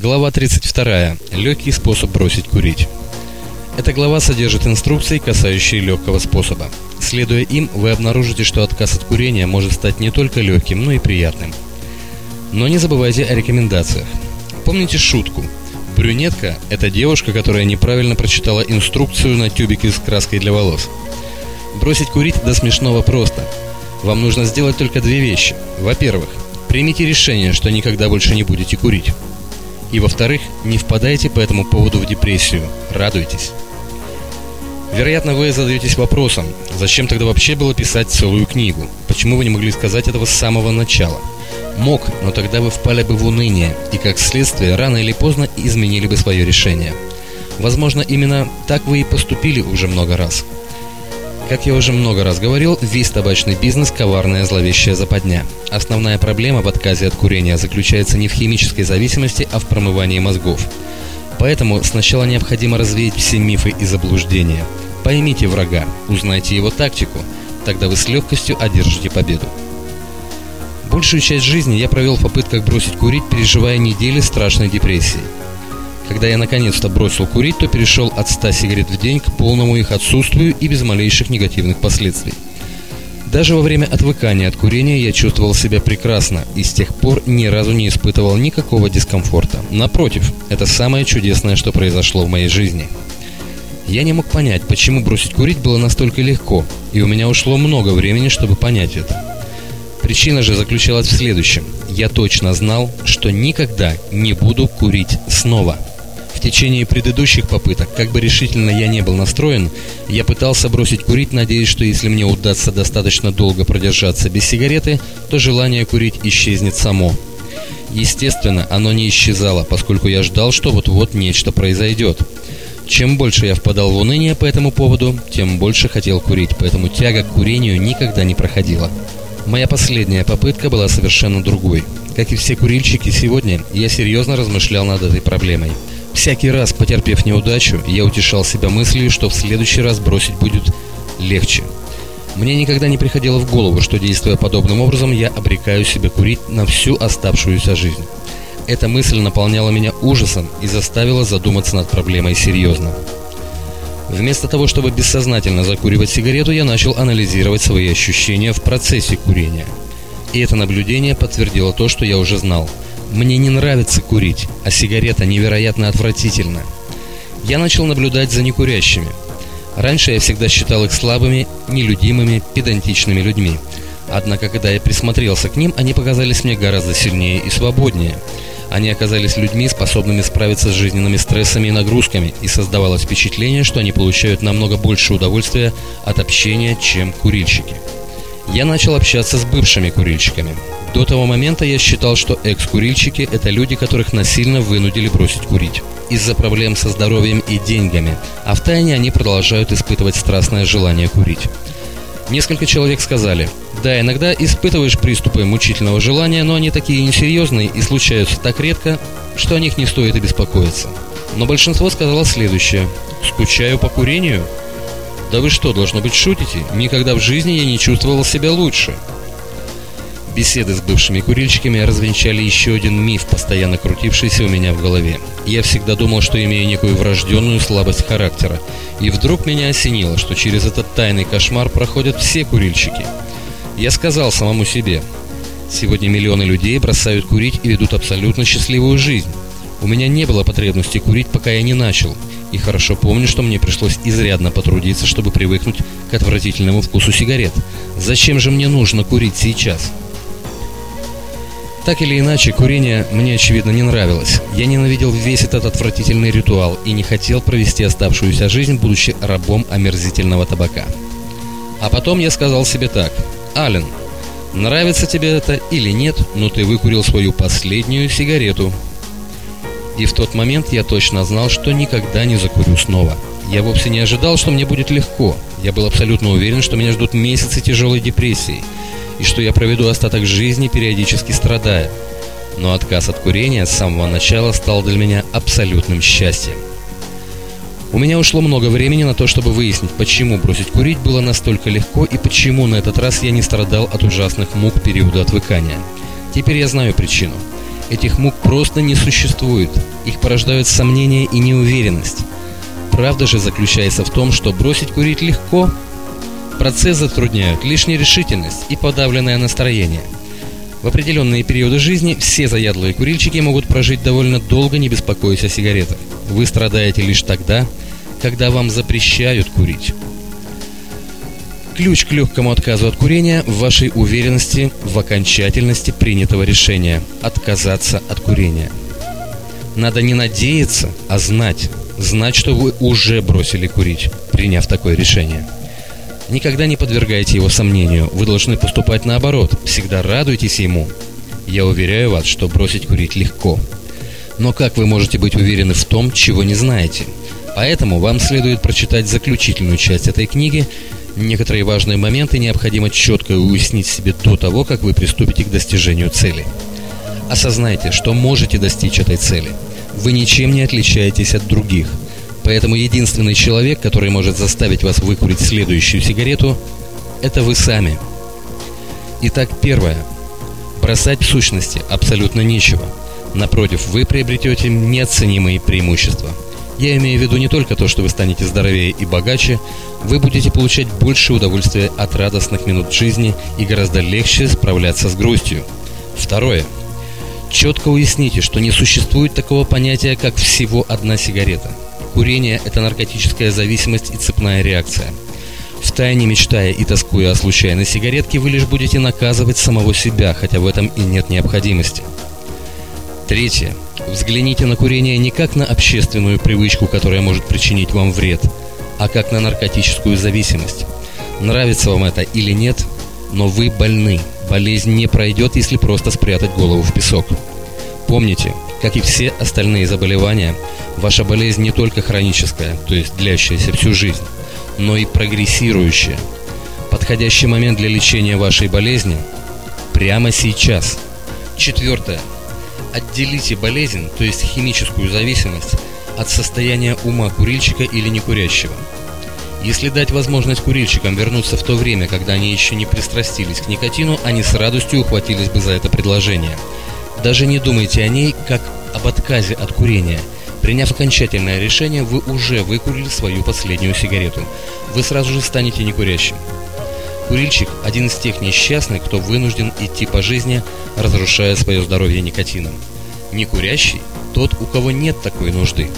Глава 32. Легкий способ бросить курить. Эта глава содержит инструкции, касающие легкого способа. Следуя им, вы обнаружите, что отказ от курения может стать не только легким, но и приятным. Но не забывайте о рекомендациях. Помните шутку. Брюнетка – это девушка, которая неправильно прочитала инструкцию на тюбике с краской для волос. Бросить курить до смешного просто. Вам нужно сделать только две вещи. Во-первых, примите решение, что никогда больше не будете курить. И во-вторых, не впадайте по этому поводу в депрессию. Радуйтесь. Вероятно, вы задаетесь вопросом, зачем тогда вообще было писать целую книгу? Почему вы не могли сказать этого с самого начала? Мог, но тогда вы впали бы в уныние, и как следствие рано или поздно изменили бы свое решение. Возможно, именно так вы и поступили уже много раз – как я уже много раз говорил, весь табачный бизнес – коварная зловещая западня. Основная проблема в отказе от курения заключается не в химической зависимости, а в промывании мозгов. Поэтому сначала необходимо развеять все мифы и заблуждения. Поймите врага, узнайте его тактику, тогда вы с легкостью одержите победу. Большую часть жизни я провел в попытках бросить курить, переживая недели страшной депрессии. Когда я наконец-то бросил курить, то перешел от 100 сигарет в день к полному их отсутствию и без малейших негативных последствий. Даже во время отвыкания от курения я чувствовал себя прекрасно и с тех пор ни разу не испытывал никакого дискомфорта. Напротив, это самое чудесное, что произошло в моей жизни. Я не мог понять, почему бросить курить было настолько легко, и у меня ушло много времени, чтобы понять это. Причина же заключалась в следующем. Я точно знал, что никогда не буду курить снова – в течение предыдущих попыток, как бы решительно я не был настроен, я пытался бросить курить, надеясь, что если мне удастся достаточно долго продержаться без сигареты, то желание курить исчезнет само. Естественно, оно не исчезало, поскольку я ждал, что вот-вот нечто произойдет. Чем больше я впадал в уныние по этому поводу, тем больше хотел курить, поэтому тяга к курению никогда не проходила. Моя последняя попытка была совершенно другой. Как и все курильщики сегодня, я серьезно размышлял над этой проблемой. Всякий раз, потерпев неудачу, я утешал себя мыслью, что в следующий раз бросить будет легче. Мне никогда не приходило в голову, что, действуя подобным образом, я обрекаю себя курить на всю оставшуюся жизнь. Эта мысль наполняла меня ужасом и заставила задуматься над проблемой серьезно. Вместо того, чтобы бессознательно закуривать сигарету, я начал анализировать свои ощущения в процессе курения. И это наблюдение подтвердило то, что я уже знал – мне не нравится курить, а сигарета невероятно отвратительна. Я начал наблюдать за некурящими. Раньше я всегда считал их слабыми, нелюдимыми, педантичными людьми. Однако, когда я присмотрелся к ним, они показались мне гораздо сильнее и свободнее. Они оказались людьми, способными справиться с жизненными стрессами и нагрузками, и создавалось впечатление, что они получают намного больше удовольствия от общения, чем курильщики. Я начал общаться с бывшими курильщиками. До того момента я считал, что экс-курильщики – это люди, которых насильно вынудили бросить курить из-за проблем со здоровьем и деньгами, а в тайне они продолжают испытывать страстное желание курить. Несколько человек сказали, да, иногда испытываешь приступы мучительного желания, но они такие несерьезные и случаются так редко, что о них не стоит и беспокоиться. Но большинство сказало следующее, скучаю по курению? Да вы что, должно быть, шутите? Никогда в жизни я не чувствовал себя лучше. Беседы с бывшими курильщиками развенчали еще один миф, постоянно крутившийся у меня в голове. Я всегда думал, что имею некую врожденную слабость характера. И вдруг меня осенило, что через этот тайный кошмар проходят все курильщики. Я сказал самому себе, сегодня миллионы людей бросают курить и ведут абсолютно счастливую жизнь. У меня не было потребности курить, пока я не начал. И хорошо помню, что мне пришлось изрядно потрудиться, чтобы привыкнуть к отвратительному вкусу сигарет. Зачем же мне нужно курить сейчас? Так или иначе, курение мне, очевидно, не нравилось. Я ненавидел весь этот отвратительный ритуал и не хотел провести оставшуюся жизнь, будучи рабом омерзительного табака. А потом я сказал себе так. «Ален, нравится тебе это или нет, но ты выкурил свою последнюю сигарету». И в тот момент я точно знал, что никогда не закурю снова. Я вовсе не ожидал, что мне будет легко. Я был абсолютно уверен, что меня ждут месяцы тяжелой депрессии – и что я проведу остаток жизни, периодически страдая. Но отказ от курения с самого начала стал для меня абсолютным счастьем. У меня ушло много времени на то, чтобы выяснить, почему бросить курить было настолько легко и почему на этот раз я не страдал от ужасных мук периода отвыкания. Теперь я знаю причину. Этих мук просто не существует. Их порождают сомнения и неуверенность. Правда же заключается в том, что бросить курить легко. Процесс затрудняют лишняя решительность и подавленное настроение. В определенные периоды жизни все заядлые курильщики могут прожить довольно долго, не беспокоясь о сигаретах. Вы страдаете лишь тогда, когда вам запрещают курить. Ключ к легкому отказу от курения в вашей уверенности в окончательности принятого решения – отказаться от курения. Надо не надеяться, а знать. Знать, что вы уже бросили курить, приняв такое решение. Никогда не подвергайте его сомнению. Вы должны поступать наоборот. Всегда радуйтесь ему. Я уверяю вас, что бросить курить легко. Но как вы можете быть уверены в том, чего не знаете? Поэтому вам следует прочитать заключительную часть этой книги Некоторые важные моменты необходимо четко уяснить себе до того, как вы приступите к достижению цели. Осознайте, что можете достичь этой цели. Вы ничем не отличаетесь от других. Поэтому единственный человек, который может заставить вас выкурить следующую сигарету, это вы сами. Итак, первое. Бросать в сущности абсолютно нечего. Напротив, вы приобретете неоценимые преимущества – я имею в виду не только то, что вы станете здоровее и богаче, вы будете получать больше удовольствия от радостных минут жизни и гораздо легче справляться с грустью. Второе. Четко уясните, что не существует такого понятия, как всего одна сигарета. Курение – это наркотическая зависимость и цепная реакция. Втайне мечтая и тоскуя о случайной сигаретке, вы лишь будете наказывать самого себя, хотя в этом и нет необходимости. Третье. Взгляните на курение не как на общественную привычку, которая может причинить вам вред, а как на наркотическую зависимость. Нравится вам это или нет, но вы больны. Болезнь не пройдет, если просто спрятать голову в песок. Помните, как и все остальные заболевания, ваша болезнь не только хроническая, то есть длящаяся всю жизнь, но и прогрессирующая. Подходящий момент для лечения вашей болезни прямо сейчас. Четвертое. Отделите болезнь, то есть химическую зависимость, от состояния ума курильщика или некурящего. Если дать возможность курильщикам вернуться в то время, когда они еще не пристрастились к никотину, они с радостью ухватились бы за это предложение. Даже не думайте о ней как об отказе от курения. Приняв окончательное решение, вы уже выкурили свою последнюю сигарету. Вы сразу же станете некурящим. Курильщик – один из тех несчастных, кто вынужден идти по жизни, разрушая свое здоровье никотином. Некурящий – тот, у кого нет такой нужды.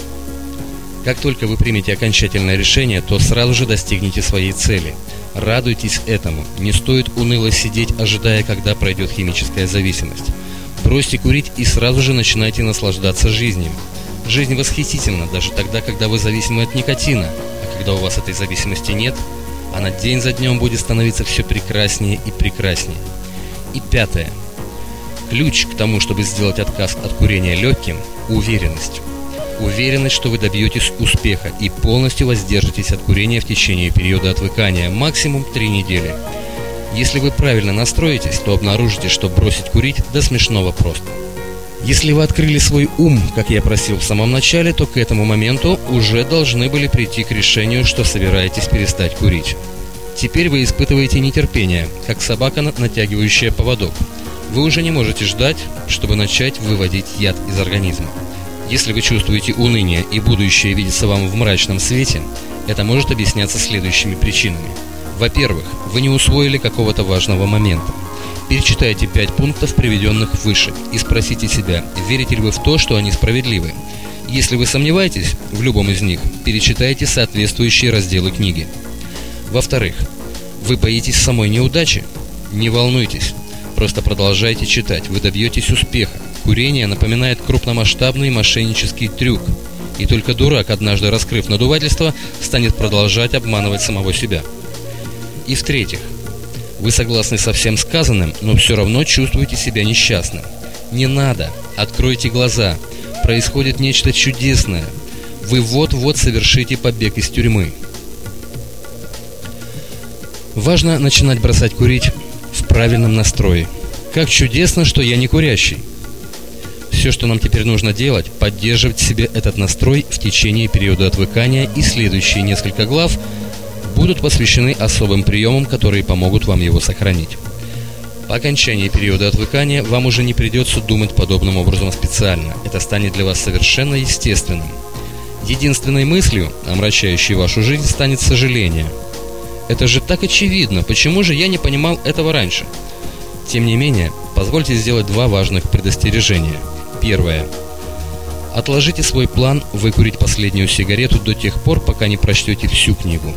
Как только вы примете окончательное решение, то сразу же достигнете своей цели. Радуйтесь этому. Не стоит уныло сидеть, ожидая, когда пройдет химическая зависимость. Бросьте курить и сразу же начинайте наслаждаться жизнью. Жизнь восхитительна даже тогда, когда вы зависимы от никотина, а когда у вас этой зависимости нет – она день за днем будет становиться все прекраснее и прекраснее. И пятое. Ключ к тому, чтобы сделать отказ от курения легким – уверенность. Уверенность, что вы добьетесь успеха и полностью воздержитесь от курения в течение периода отвыкания, максимум 3 недели. Если вы правильно настроитесь, то обнаружите, что бросить курить до смешного просто. Если вы открыли свой ум, как я просил в самом начале, то к этому моменту уже должны были прийти к решению, что собираетесь перестать курить. Теперь вы испытываете нетерпение, как собака, натягивающая поводок. Вы уже не можете ждать, чтобы начать выводить яд из организма. Если вы чувствуете уныние и будущее видится вам в мрачном свете, это может объясняться следующими причинами. Во-первых, вы не усвоили какого-то важного момента. Перечитайте пять пунктов, приведенных выше, и спросите себя, верите ли вы в то, что они справедливы. Если вы сомневаетесь в любом из них, перечитайте соответствующие разделы книги. Во-вторых, вы боитесь самой неудачи? Не волнуйтесь, просто продолжайте читать, вы добьетесь успеха. Курение напоминает крупномасштабный мошеннический трюк, и только дурак, однажды раскрыв надувательство, станет продолжать обманывать самого себя. И в-третьих, вы согласны со всем сказанным, но все равно чувствуете себя несчастным. Не надо. Откройте глаза. Происходит нечто чудесное. Вы вот-вот совершите побег из тюрьмы. Важно начинать бросать курить в правильном настрое. Как чудесно, что я не курящий. Все, что нам теперь нужно делать, поддерживать в себе этот настрой в течение периода отвыкания и следующие несколько глав – будут посвящены особым приемам, которые помогут вам его сохранить. По окончании периода отвыкания вам уже не придется думать подобным образом специально. Это станет для вас совершенно естественным. Единственной мыслью, омрачающей вашу жизнь, станет сожаление. Это же так очевидно, почему же я не понимал этого раньше? Тем не менее, позвольте сделать два важных предостережения. Первое. Отложите свой план выкурить последнюю сигарету до тех пор, пока не прочтете всю книгу.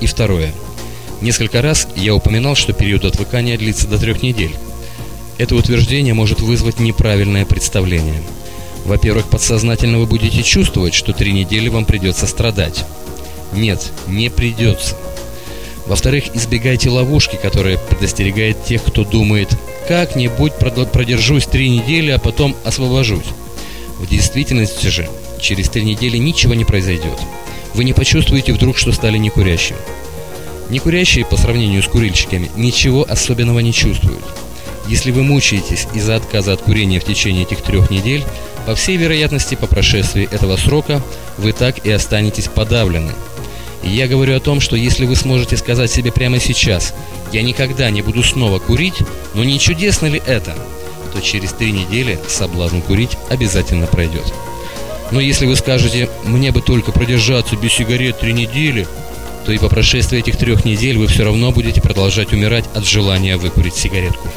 И второе. Несколько раз я упоминал, что период отвыкания длится до трех недель. Это утверждение может вызвать неправильное представление. Во-первых, подсознательно вы будете чувствовать, что три недели вам придется страдать. Нет, не придется. Во-вторых, избегайте ловушки, которая предостерегает тех, кто думает, как-нибудь продержусь три недели, а потом освобожусь. В действительности же, через три недели ничего не произойдет. Вы не почувствуете вдруг, что стали некурящим. Некурящие по сравнению с курильщиками ничего особенного не чувствуют. Если вы мучаетесь из-за отказа от курения в течение этих трех недель, по всей вероятности по прошествии этого срока вы так и останетесь подавлены. И я говорю о том, что если вы сможете сказать себе прямо сейчас «я никогда не буду снова курить», но не чудесно ли это? то через три недели соблазн курить обязательно пройдет. Но если вы скажете «мне бы только продержаться без сигарет три недели», то и по прошествии этих трех недель вы все равно будете продолжать умирать от желания выкурить сигаретку.